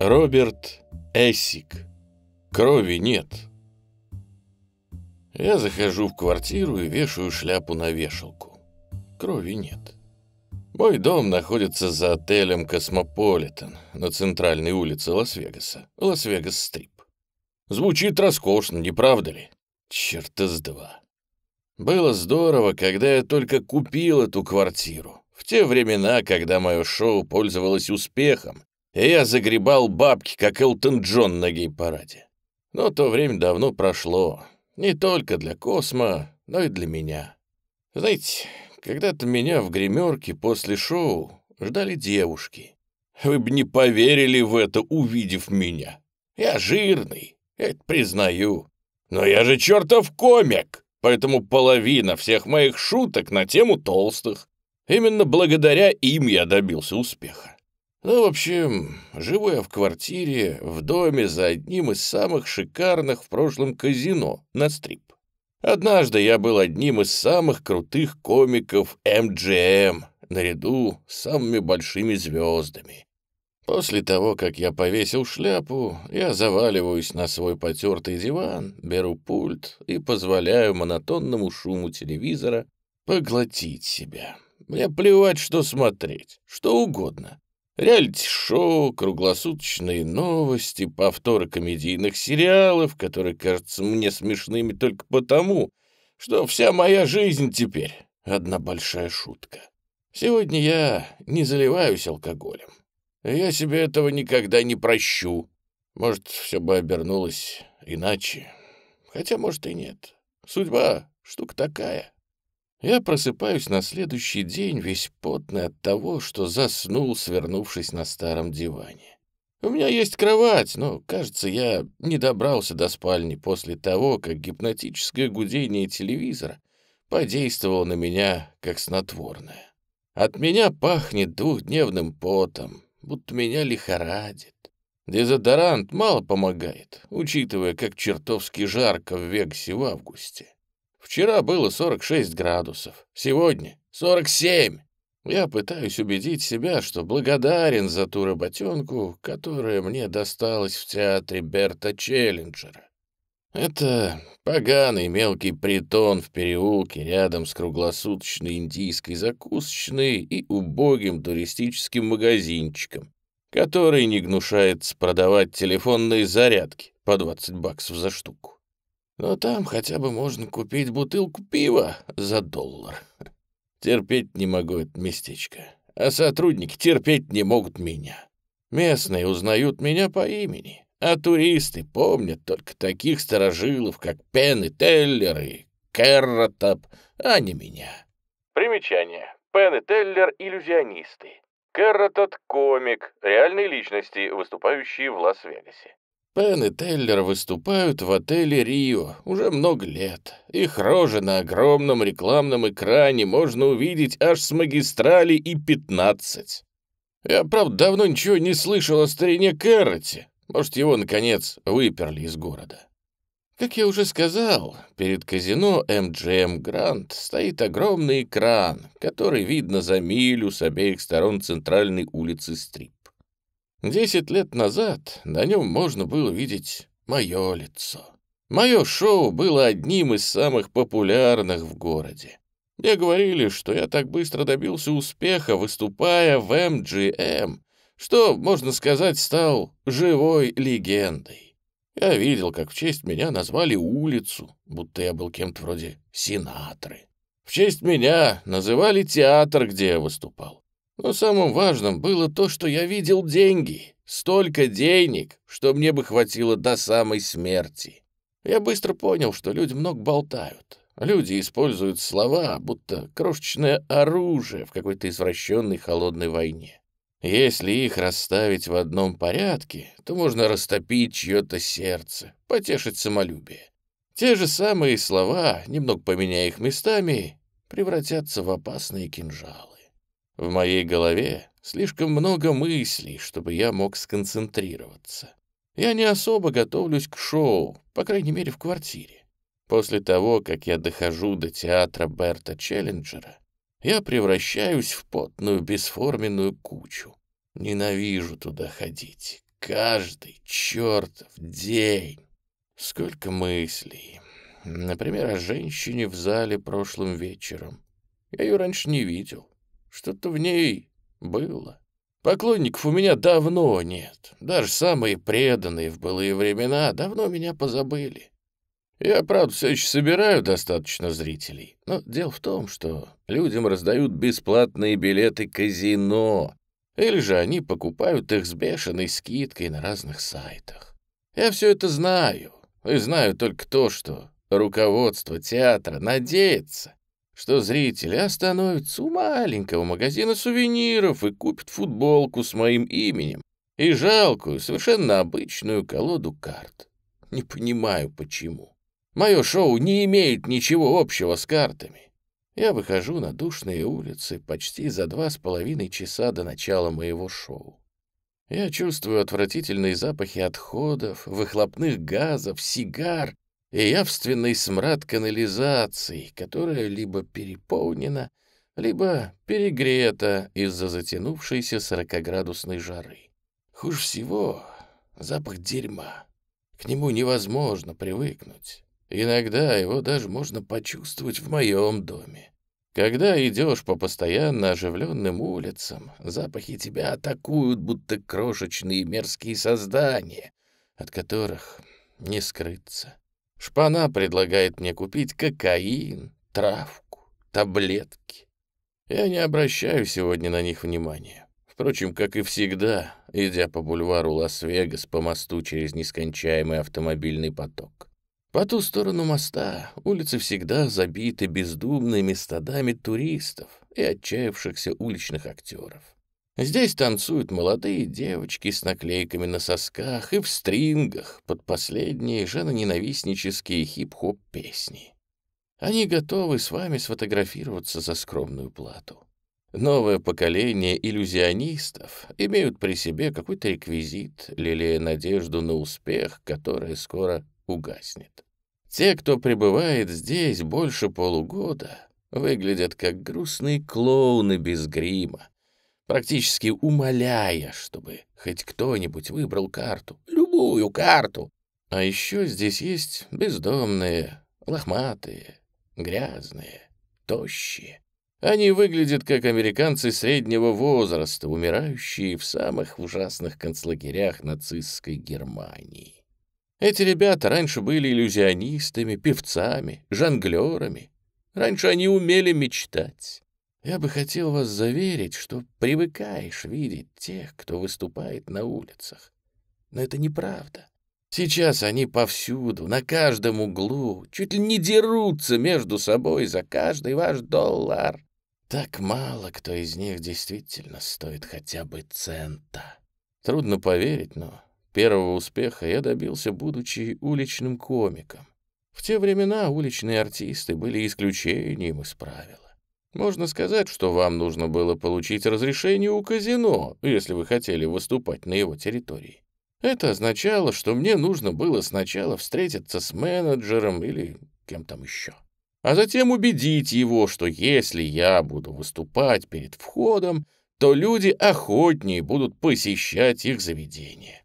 Роберт Эссик. Крови нет. Я захожу в квартиру и вешаю шляпу на вешалку. Крови нет. Мой дом находится за отелем «Космополитен» на центральной улице Лас-Вегаса, Лас-Вегас-Стрип. Звучит роскошно, не правда ли? Черта с два. Было здорово, когда я только купил эту квартиру. В те времена, когда мое шоу пользовалось успехом, и я загребал бабки, как Элтон Джон на гей-параде. Но то время давно прошло. Не только для Космо, но и для меня. Знаете, когда-то меня в гримерке после шоу ждали девушки. Вы бы не поверили в это, увидев меня. Я жирный, это признаю. Но я же чертов комик, поэтому половина всех моих шуток на тему толстых. Именно благодаря им я добился успеха. Ну, в общем, живу я в квартире, в доме за одним из самых шикарных в прошлом казино на стрип. Однажды я был одним из самых крутых комиков MGM, наряду с самыми большими звездами. После того, как я повесил шляпу, я заваливаюсь на свой потертый диван, беру пульт и позволяю монотонному шуму телевизора поглотить себя. Мне плевать, что смотреть, что угодно. Реалити-шоу, круглосуточные новости, повторы комедийных сериалов, которые кажутся мне смешными только потому, что вся моя жизнь теперь одна большая шутка. Сегодня я не заливаюсь алкоголем. Я себе этого никогда не прощу. Может, все бы обернулось иначе. Хотя, может, и нет. Судьба — штука такая. Я просыпаюсь на следующий день весь потный от того, что заснул, свернувшись на старом диване. У меня есть кровать, но, кажется, я не добрался до спальни после того, как гипнотическое гудение телевизора подействовало на меня как снотворное. От меня пахнет двухдневным потом, будто меня лихорадит. Дезодорант мало помогает, учитывая, как чертовски жарко в Вегасе в августе. Вчера было 46 градусов, сегодня 47. Я пытаюсь убедить себя, что благодарен за ту работенку, которая мне досталась в театре Берта Челленджера. Это поганый мелкий притон в переулке рядом с круглосуточной индийской закусочной и убогим туристическим магазинчиком, который не гнушается продавать телефонные зарядки по 20 баксов за штуку. Но там хотя бы можно купить бутылку пива за доллар. Терпеть не могу это местечко. А сотрудники терпеть не могут меня. Местные узнают меня по имени, а туристы помнят только таких старожилов, как Пен и Теллер и Керротап, а не меня. Примечание. Пен и Теллер — иллюзионисты. Керротат — комик, реальной личности, выступающие в Лас-Вегасе. Пен и Теллер выступают в отеле «Рио» уже много лет. Их рожи на огромном рекламном экране можно увидеть аж с магистрали и 15. Я, правда, давно ничего не слышал о старине Кэрроте. Может, его, наконец, выперли из города. Как я уже сказал, перед казино MGM Grand стоит огромный экран, который видно за милю с обеих сторон центральной улицы Стрип. Десять лет назад на нем можно было видеть мое лицо. Мое шоу было одним из самых популярных в городе. Мне говорили, что я так быстро добился успеха, выступая в MGM, что, можно сказать, стал живой легендой. Я видел, как в честь меня назвали улицу, будто я был кем-то вроде сенаторы. В честь меня называли театр, где я выступал. Но самым важным было то, что я видел деньги. Столько денег, что мне бы хватило до самой смерти. Я быстро понял, что люди много болтают. Люди используют слова, будто крошечное оружие в какой-то извращенной холодной войне. Если их расставить в одном порядке, то можно растопить чье-то сердце, потешить самолюбие. Те же самые слова, немного поменяя их местами, превратятся в опасные кинжалы. В моей голове слишком много мыслей, чтобы я мог сконцентрироваться. Я не особо готовлюсь к шоу, по крайней мере, в квартире. После того, как я дохожу до театра Берта Челленджера, я превращаюсь в потную бесформенную кучу. Ненавижу туда ходить. каждый чертов день. Сколько мыслей. Например, о женщине в зале прошлым вечером. Я ее раньше не видел. Что-то в ней было. Поклонников у меня давно нет. Даже самые преданные в былые времена давно меня позабыли. Я, правда, все еще собираю достаточно зрителей. Но дело в том, что людям раздают бесплатные билеты казино. Или же они покупают их с бешеной скидкой на разных сайтах. Я все это знаю. И знаю только то, что руководство театра надеется, что зрители остановятся у маленького магазина сувениров и купят футболку с моим именем и жалкую, совершенно обычную колоду карт. Не понимаю, почему. Мое шоу не имеет ничего общего с картами. Я выхожу на душные улицы почти за два с половиной часа до начала моего шоу. Я чувствую отвратительные запахи отходов, выхлопных газов, сигар и явственный смрад канализации, которая либо переполнена, либо перегрета из-за затянувшейся сорокоградусной жары. Хуже всего запах дерьма. К нему невозможно привыкнуть. Иногда его даже можно почувствовать в моем доме. Когда идешь по постоянно оживленным улицам, запахи тебя атакуют, будто крошечные мерзкие создания, от которых не скрыться. Шпана предлагает мне купить кокаин, травку, таблетки. Я не обращаю сегодня на них внимания. Впрочем, как и всегда, идя по бульвару Лас-Вегас по мосту через нескончаемый автомобильный поток. По ту сторону моста улицы всегда забиты бездумными стадами туристов и отчаявшихся уличных актеров. Здесь танцуют молодые девочки с наклейками на сосках и в стрингах под последние женоненавистнические хип-хоп песни. Они готовы с вами сфотографироваться за скромную плату. Новое поколение иллюзионистов имеют при себе какой-то реквизит, лелея надежду на успех, которая скоро угаснет. Те, кто пребывает здесь больше полугода, выглядят как грустные клоуны без грима, практически умоляя, чтобы хоть кто-нибудь выбрал карту, любую карту. А еще здесь есть бездомные, лохматые, грязные, тощие. Они выглядят как американцы среднего возраста, умирающие в самых ужасных концлагерях нацистской Германии. Эти ребята раньше были иллюзионистами, певцами, жонглерами. Раньше они умели мечтать. Я бы хотел вас заверить, что привыкаешь видеть тех, кто выступает на улицах. Но это неправда. Сейчас они повсюду, на каждом углу, чуть ли не дерутся между собой за каждый ваш доллар. Так мало кто из них действительно стоит хотя бы цента. Трудно поверить, но первого успеха я добился, будучи уличным комиком. В те времена уличные артисты были исключением из правил. Можно сказать, что вам нужно было получить разрешение у казино, если вы хотели выступать на его территории. Это означало, что мне нужно было сначала встретиться с менеджером или кем там еще, а затем убедить его, что если я буду выступать перед входом, то люди охотнее будут посещать их заведение.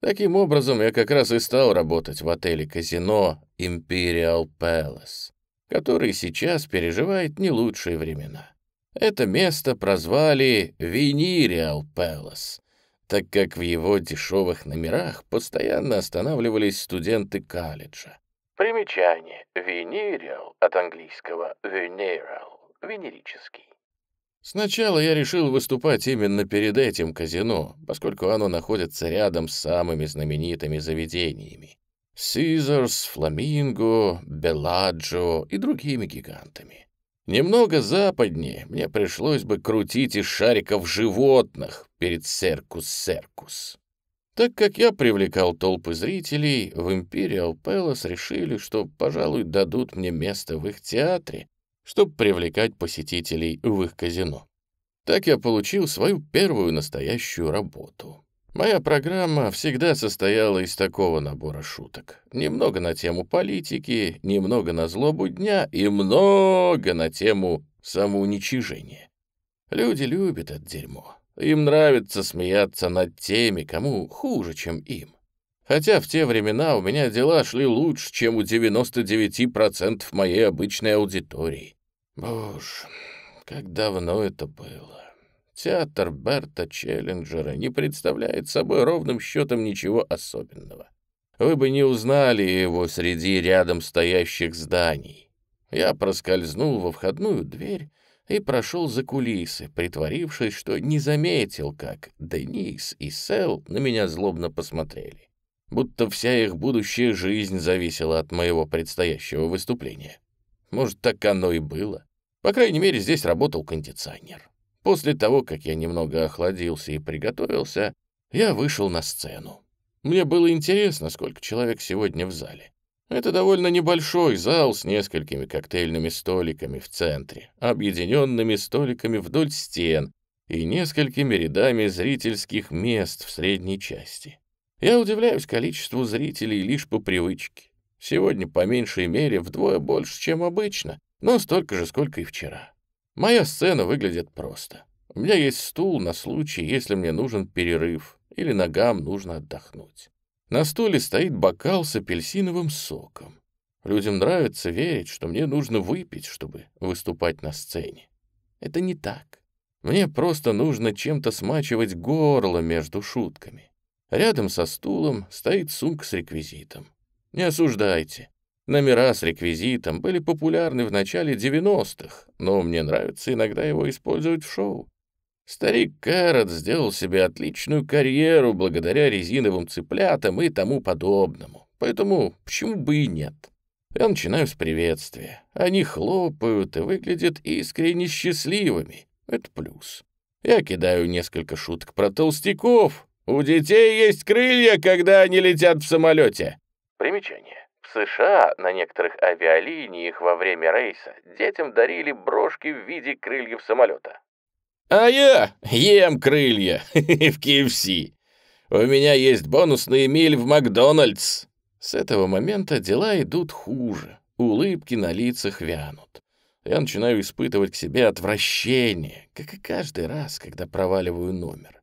Таким образом, я как раз и стал работать в отеле-казино Imperial Palace который сейчас переживает не лучшие времена. Это место прозвали Венериал Пэлас, так как в его дешевых номерах постоянно останавливались студенты колледжа. Примечание. Венериал от английского venereal, венерический. Сначала я решил выступать именно перед этим казино, поскольку оно находится рядом с самыми знаменитыми заведениями. Сизерс, Фламинго, Беладжо и другими гигантами. Немного западнее мне пришлось бы крутить из шариков животных перед Серкус-Серкус. Так как я привлекал толпы зрителей, в Imperial Palace решили, что, пожалуй, дадут мне место в их театре, чтобы привлекать посетителей в их казино. Так я получил свою первую настоящую работу. Моя программа всегда состояла из такого набора шуток. Немного на тему политики, немного на злобу дня и много на тему самоуничижения. Люди любят это дерьмо. Им нравится смеяться над теми, кому хуже, чем им. Хотя в те времена у меня дела шли лучше, чем у 99% моей обычной аудитории. Боже, как давно это было. Театр Берта Челленджера не представляет собой ровным счетом ничего особенного. Вы бы не узнали его среди рядом стоящих зданий. Я проскользнул во входную дверь и прошел за кулисы, притворившись, что не заметил, как Денис и Сел на меня злобно посмотрели. Будто вся их будущая жизнь зависела от моего предстоящего выступления. Может, так оно и было. По крайней мере, здесь работал кондиционер. После того, как я немного охладился и приготовился, я вышел на сцену. Мне было интересно, сколько человек сегодня в зале. Это довольно небольшой зал с несколькими коктейльными столиками в центре, объединенными столиками вдоль стен и несколькими рядами зрительских мест в средней части. Я удивляюсь количеству зрителей лишь по привычке. Сегодня по меньшей мере вдвое больше, чем обычно, но столько же, сколько и вчера. Моя сцена выглядит просто. У меня есть стул на случай, если мне нужен перерыв или ногам нужно отдохнуть. На стуле стоит бокал с апельсиновым соком. Людям нравится верить, что мне нужно выпить, чтобы выступать на сцене. Это не так. Мне просто нужно чем-то смачивать горло между шутками. Рядом со стулом стоит сумка с реквизитом. Не осуждайте. Номера с реквизитом были популярны в начале 90-х, но мне нравится иногда его использовать в шоу. Старик Кэррот сделал себе отличную карьеру благодаря резиновым цыплятам и тому подобному, поэтому почему бы и нет? Я начинаю с приветствия. Они хлопают и выглядят искренне счастливыми. Это плюс. Я кидаю несколько шуток про толстяков. У детей есть крылья, когда они летят в самолете. Примечание. США на некоторых авиалиниях во время рейса детям дарили брошки в виде крыльев самолета. А я ем крылья в KFC. У меня есть бонусные мили в Макдональдс. С этого момента дела идут хуже. Улыбки на лицах вянут. Я начинаю испытывать к себе отвращение, как и каждый раз, когда проваливаю номер.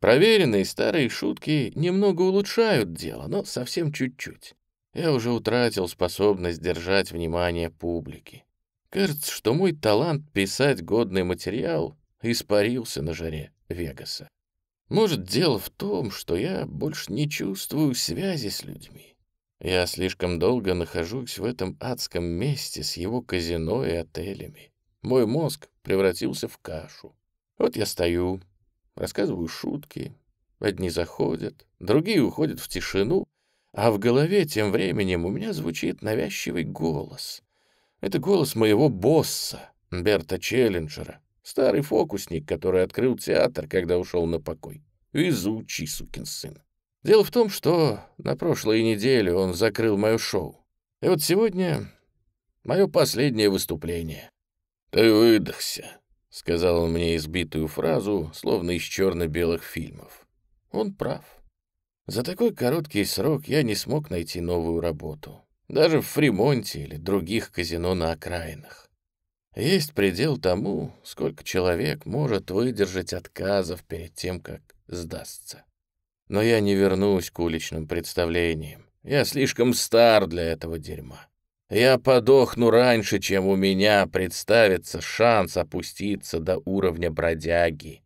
Проверенные старые шутки немного улучшают дело, но совсем чуть-чуть. Я уже утратил способность держать внимание публики. Кажется, что мой талант писать годный материал испарился на жаре Вегаса. Может, дело в том, что я больше не чувствую связи с людьми. Я слишком долго нахожусь в этом адском месте с его казино и отелями. Мой мозг превратился в кашу. Вот я стою, рассказываю шутки. Одни заходят, другие уходят в тишину, а в голове тем временем у меня звучит навязчивый голос. Это голос моего босса, Берта Челленджера, старый фокусник, который открыл театр, когда ушел на покой. Везучий сукин сын. Дело в том, что на прошлой неделе он закрыл мое шоу. И вот сегодня мое последнее выступление. «Ты выдохся», — сказал он мне избитую фразу, словно из черно-белых фильмов. Он прав. За такой короткий срок я не смог найти новую работу. Даже в Фримонте или других казино на окраинах. Есть предел тому, сколько человек может выдержать отказов перед тем, как сдастся. Но я не вернусь к уличным представлениям. Я слишком стар для этого дерьма. Я подохну раньше, чем у меня представится шанс опуститься до уровня бродяги.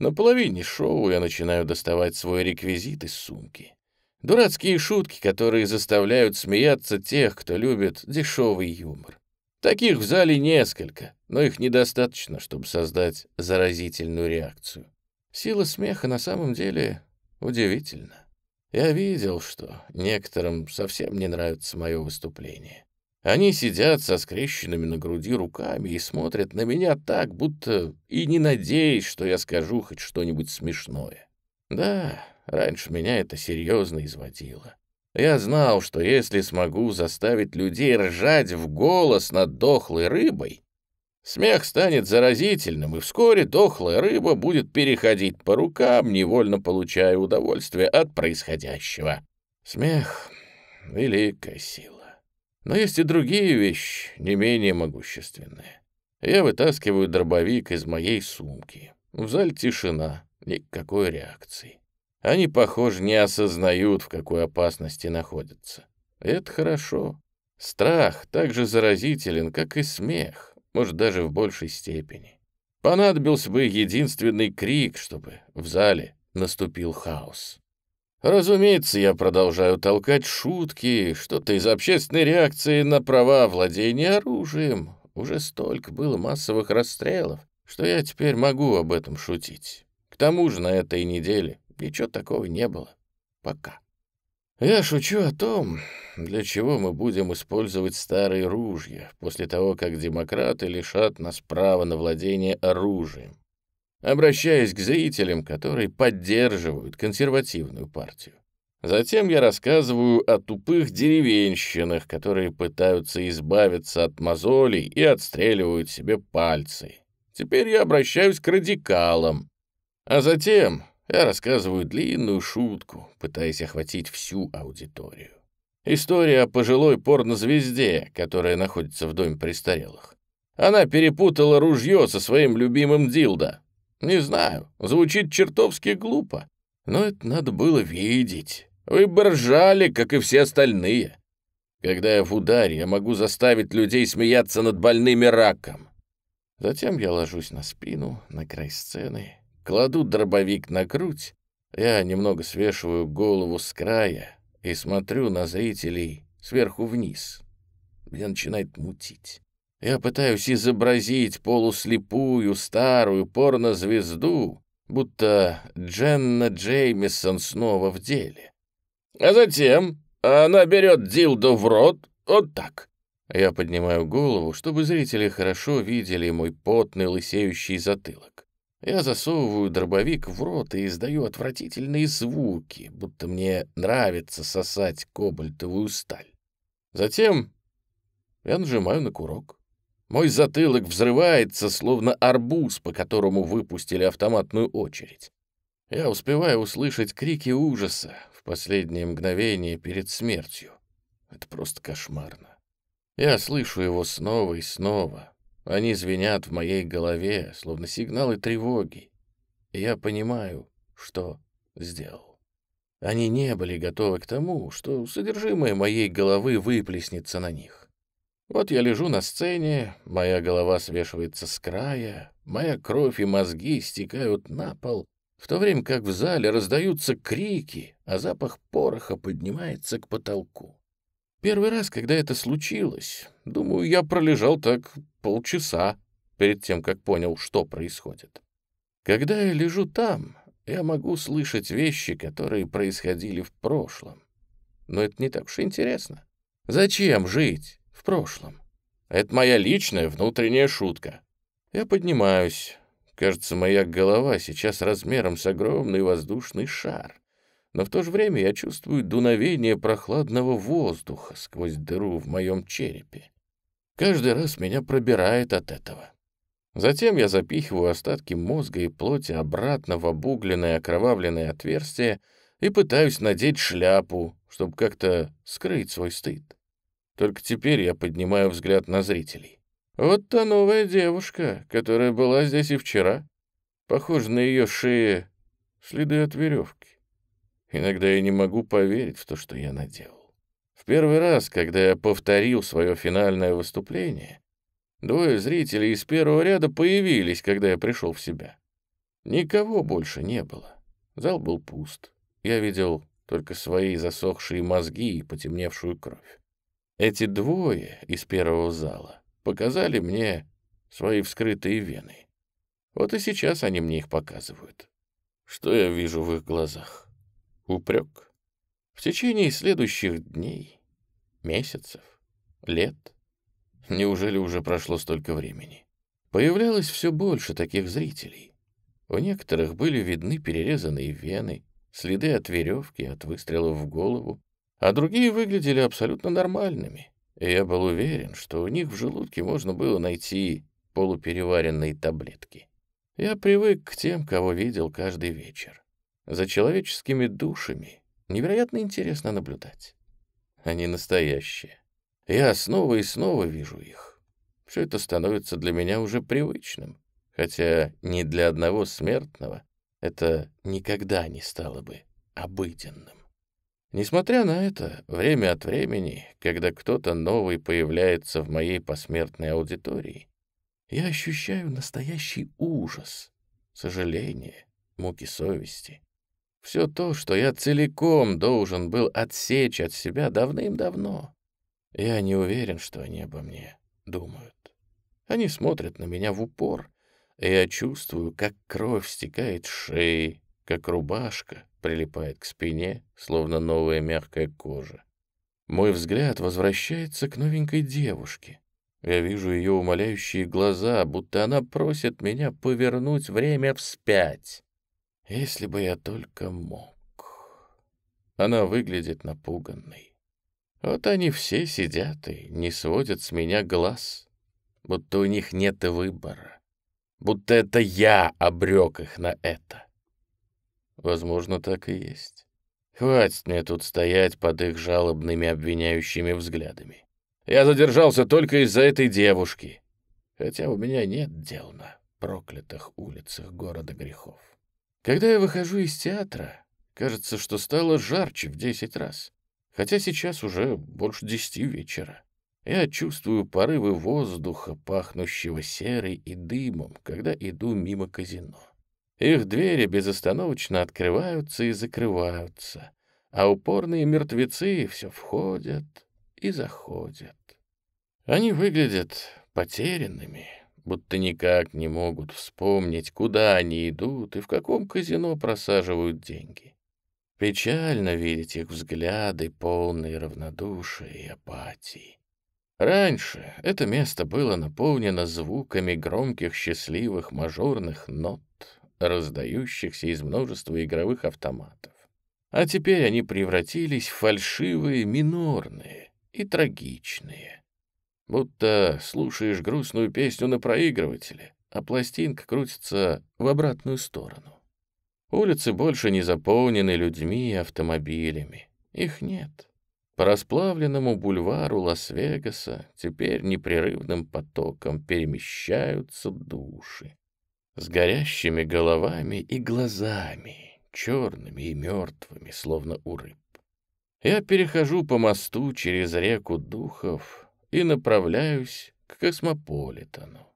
На половине шоу я начинаю доставать свой реквизит из сумки. Дурацкие шутки, которые заставляют смеяться тех, кто любит дешевый юмор. Таких в зале несколько, но их недостаточно, чтобы создать заразительную реакцию. Сила смеха на самом деле удивительна. Я видел, что некоторым совсем не нравится мое выступление. Они сидят со скрещенными на груди руками и смотрят на меня так, будто и не надеясь, что я скажу хоть что-нибудь смешное. Да, раньше меня это серьезно изводило. Я знал, что если смогу заставить людей ржать в голос над дохлой рыбой, смех станет заразительным, и вскоре дохлая рыба будет переходить по рукам, невольно получая удовольствие от происходящего. Смех — великая сила. Но есть и другие вещи, не менее могущественные. Я вытаскиваю дробовик из моей сумки. В зале тишина, никакой реакции. Они, похоже, не осознают, в какой опасности находятся. Это хорошо. Страх так же заразителен, как и смех, может, даже в большей степени. Понадобился бы единственный крик, чтобы в зале наступил хаос. Разумеется, я продолжаю толкать шутки, что-то из общественной реакции на права владения оружием. Уже столько было массовых расстрелов, что я теперь могу об этом шутить. К тому же на этой неделе ничего такого не было. Пока. Я шучу о том, для чего мы будем использовать старые ружья после того, как демократы лишат нас права на владение оружием обращаясь к зрителям, которые поддерживают консервативную партию. Затем я рассказываю о тупых деревенщинах, которые пытаются избавиться от мозолей и отстреливают себе пальцы. Теперь я обращаюсь к радикалам. А затем я рассказываю длинную шутку, пытаясь охватить всю аудиторию. История о пожилой порнозвезде, которая находится в доме престарелых. Она перепутала ружье со своим любимым дилдо. Не знаю, звучит чертовски глупо, но это надо было видеть. Вы бы ржали, как и все остальные. Когда я в ударе, я могу заставить людей смеяться над больными раком. Затем я ложусь на спину, на край сцены, кладу дробовик на грудь, я немного свешиваю голову с края и смотрю на зрителей сверху вниз. Меня начинает мутить. Я пытаюсь изобразить полуслепую старую порнозвезду, будто Дженна Джеймисон снова в деле. А затем она берет дилдо в рот, вот так. Я поднимаю голову, чтобы зрители хорошо видели мой потный лысеющий затылок. Я засовываю дробовик в рот и издаю отвратительные звуки, будто мне нравится сосать кобальтовую сталь. Затем я нажимаю на курок. Мой затылок взрывается, словно арбуз, по которому выпустили автоматную очередь. Я успеваю услышать крики ужаса в последнее мгновение перед смертью. Это просто кошмарно. Я слышу его снова и снова. Они звенят в моей голове, словно сигналы тревоги. И я понимаю, что сделал. Они не были готовы к тому, что содержимое моей головы выплеснется на них. Вот я лежу на сцене, моя голова свешивается с края, моя кровь и мозги стекают на пол, в то время как в зале раздаются крики, а запах пороха поднимается к потолку. Первый раз, когда это случилось, думаю, я пролежал так полчаса перед тем, как понял, что происходит. Когда я лежу там, я могу слышать вещи, которые происходили в прошлом. Но это не так уж интересно. Зачем жить? В прошлом. Это моя личная внутренняя шутка. Я поднимаюсь. Кажется, моя голова сейчас размером с огромный воздушный шар. Но в то же время я чувствую дуновение прохладного воздуха сквозь дыру в моем черепе. Каждый раз меня пробирает от этого. Затем я запихиваю остатки мозга и плоти обратно в обугленное окровавленное отверстие и пытаюсь надеть шляпу, чтобы как-то скрыть свой стыд. Только теперь я поднимаю взгляд на зрителей. Вот та новая девушка, которая была здесь и вчера. Похоже на ее шее следы от веревки. Иногда я не могу поверить в то, что я наделал. В первый раз, когда я повторил свое финальное выступление, двое зрителей из первого ряда появились, когда я пришел в себя. Никого больше не было. Зал был пуст. Я видел только свои засохшие мозги и потемневшую кровь. Эти двое из первого зала показали мне свои вскрытые вены. Вот и сейчас они мне их показывают. Что я вижу в их глазах? Упрек. В течение следующих дней, месяцев, лет, неужели уже прошло столько времени, появлялось все больше таких зрителей. У некоторых были видны перерезанные вены, следы от веревки, от выстрелов в голову, а другие выглядели абсолютно нормальными, и я был уверен, что у них в желудке можно было найти полупереваренные таблетки. Я привык к тем, кого видел каждый вечер. За человеческими душами невероятно интересно наблюдать. Они настоящие. Я снова и снова вижу их. Все это становится для меня уже привычным. хотя ни для одного смертного это никогда не стало бы обыденным. Несмотря на это, время от времени, когда кто-то новый появляется в моей посмертной аудитории, я ощущаю настоящий ужас, сожаление, муки совести. Все то, что я целиком должен был отсечь от себя давным-давно. Я не уверен, что они обо мне думают. Они смотрят на меня в упор, и я чувствую, как кровь стекает с шеи, как рубашка прилипает к спине, словно новая мягкая кожа. Мой взгляд возвращается к новенькой девушке. Я вижу ее умоляющие глаза, будто она просит меня повернуть время вспять. Если бы я только мог. Она выглядит напуганной. Вот они все сидят и не сводят с меня глаз, будто у них нет выбора, будто это я обрек их на это. Возможно, так и есть. Хватит мне тут стоять под их жалобными обвиняющими взглядами. Я задержался только из-за этой девушки, хотя у меня нет дел на проклятых улицах города грехов. Когда я выхожу из театра, кажется, что стало жарче в десять раз, хотя сейчас уже больше десяти вечера. Я чувствую порывы воздуха, пахнущего серой и дымом, когда иду мимо казино. Их двери безостановочно открываются и закрываются, а упорные мертвецы все входят и заходят. Они выглядят потерянными, будто никак не могут вспомнить, куда они идут и в каком казино просаживают деньги. Печально видеть их взгляды, полные равнодушия и апатии. Раньше это место было наполнено звуками громких счастливых мажорных нот, раздающихся из множества игровых автоматов. А теперь они превратились в фальшивые минорные и трагичные будто слушаешь грустную песню на проигрывателе, а пластинка крутится в обратную сторону. Улицы больше не заполнены людьми и автомобилями. Их нет. По расплавленному бульвару Лас-Вегаса теперь непрерывным потоком перемещаются души. С горящими головами и глазами, черными и мертвыми, словно у рыб. Я перехожу по мосту через реку духов и направляюсь к космополитану.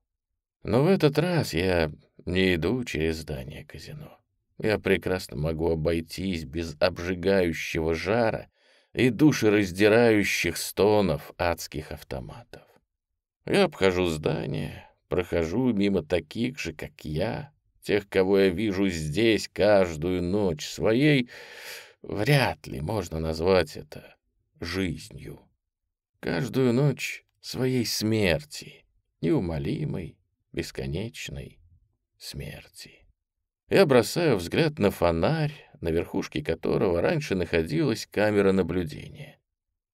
Но в этот раз я не иду через здание казино. Я прекрасно могу обойтись без обжигающего жара и душераздирающих стонов адских автоматов. Я обхожу здание, прохожу мимо таких же, как я, тех, кого я вижу здесь каждую ночь своей, вряд ли можно назвать это жизнью каждую ночь своей смерти, неумолимой, бесконечной смерти. Я бросаю взгляд на фонарь, на верхушке которого раньше находилась камера наблюдения.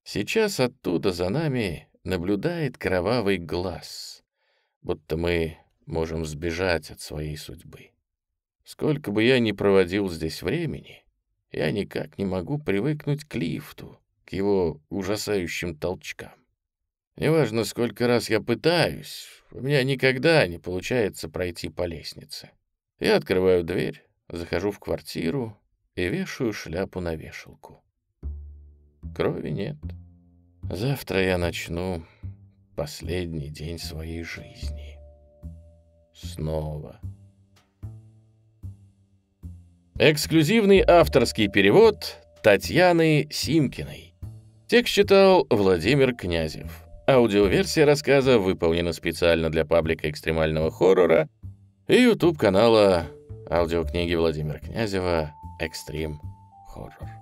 Сейчас оттуда за нами наблюдает кровавый глаз, будто мы можем сбежать от своей судьбы. Сколько бы я ни проводил здесь времени, я никак не могу привыкнуть к лифту, к его ужасающим толчкам. Неважно, сколько раз я пытаюсь, у меня никогда не получается пройти по лестнице. Я открываю дверь, захожу в квартиру и вешаю шляпу на вешалку. Крови нет. Завтра я начну последний день своей жизни. Снова. Эксклюзивный авторский перевод Татьяны Симкиной. Текст читал Владимир Князев. Аудиоверсия рассказа выполнена специально для паблика экстремального хоррора и YouTube-канала аудиокниги Владимира Князева «Экстрим Хоррор».